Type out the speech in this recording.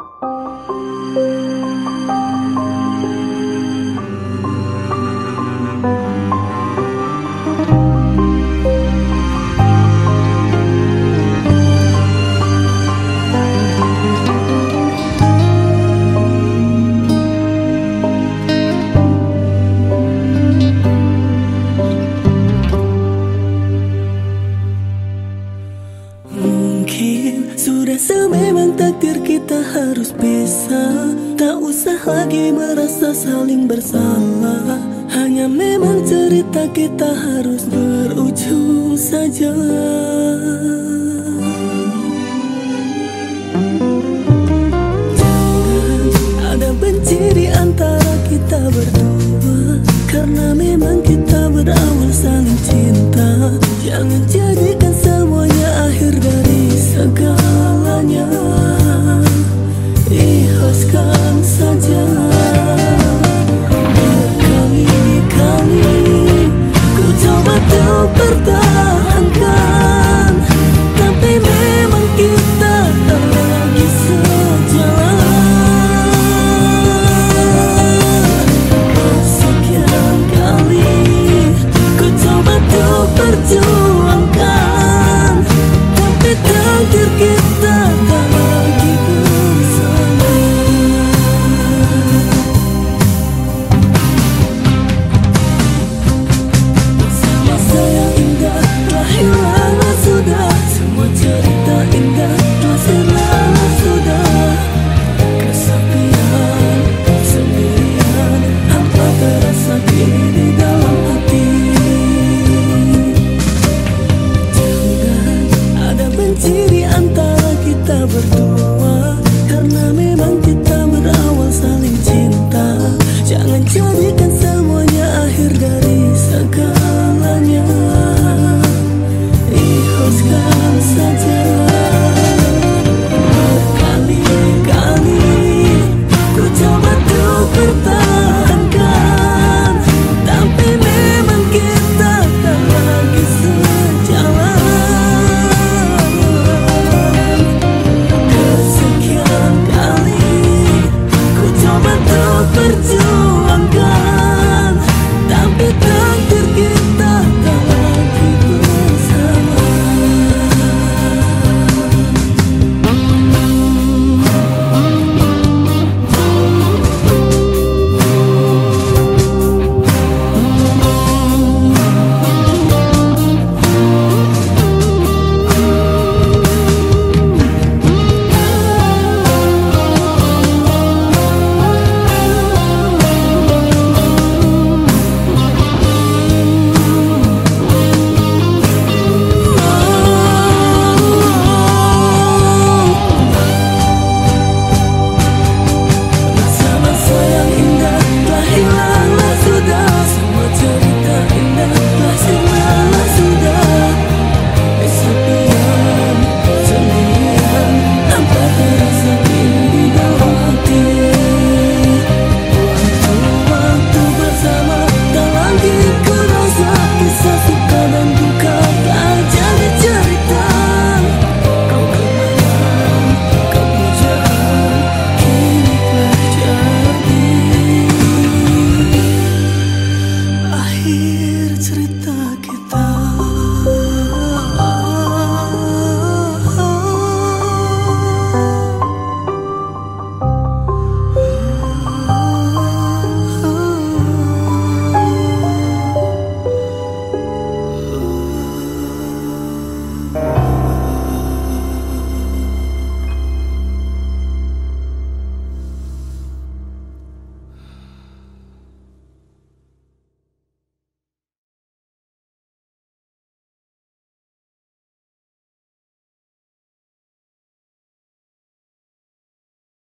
Música takdir kita harus bisa. Tak usah lagi merasa saling bersalah. Hanya memang cerita kita harus berujung saja. Jangan ada benci di antara kita berdua. Karena memang kita berawal saling cinta. Jangan jadi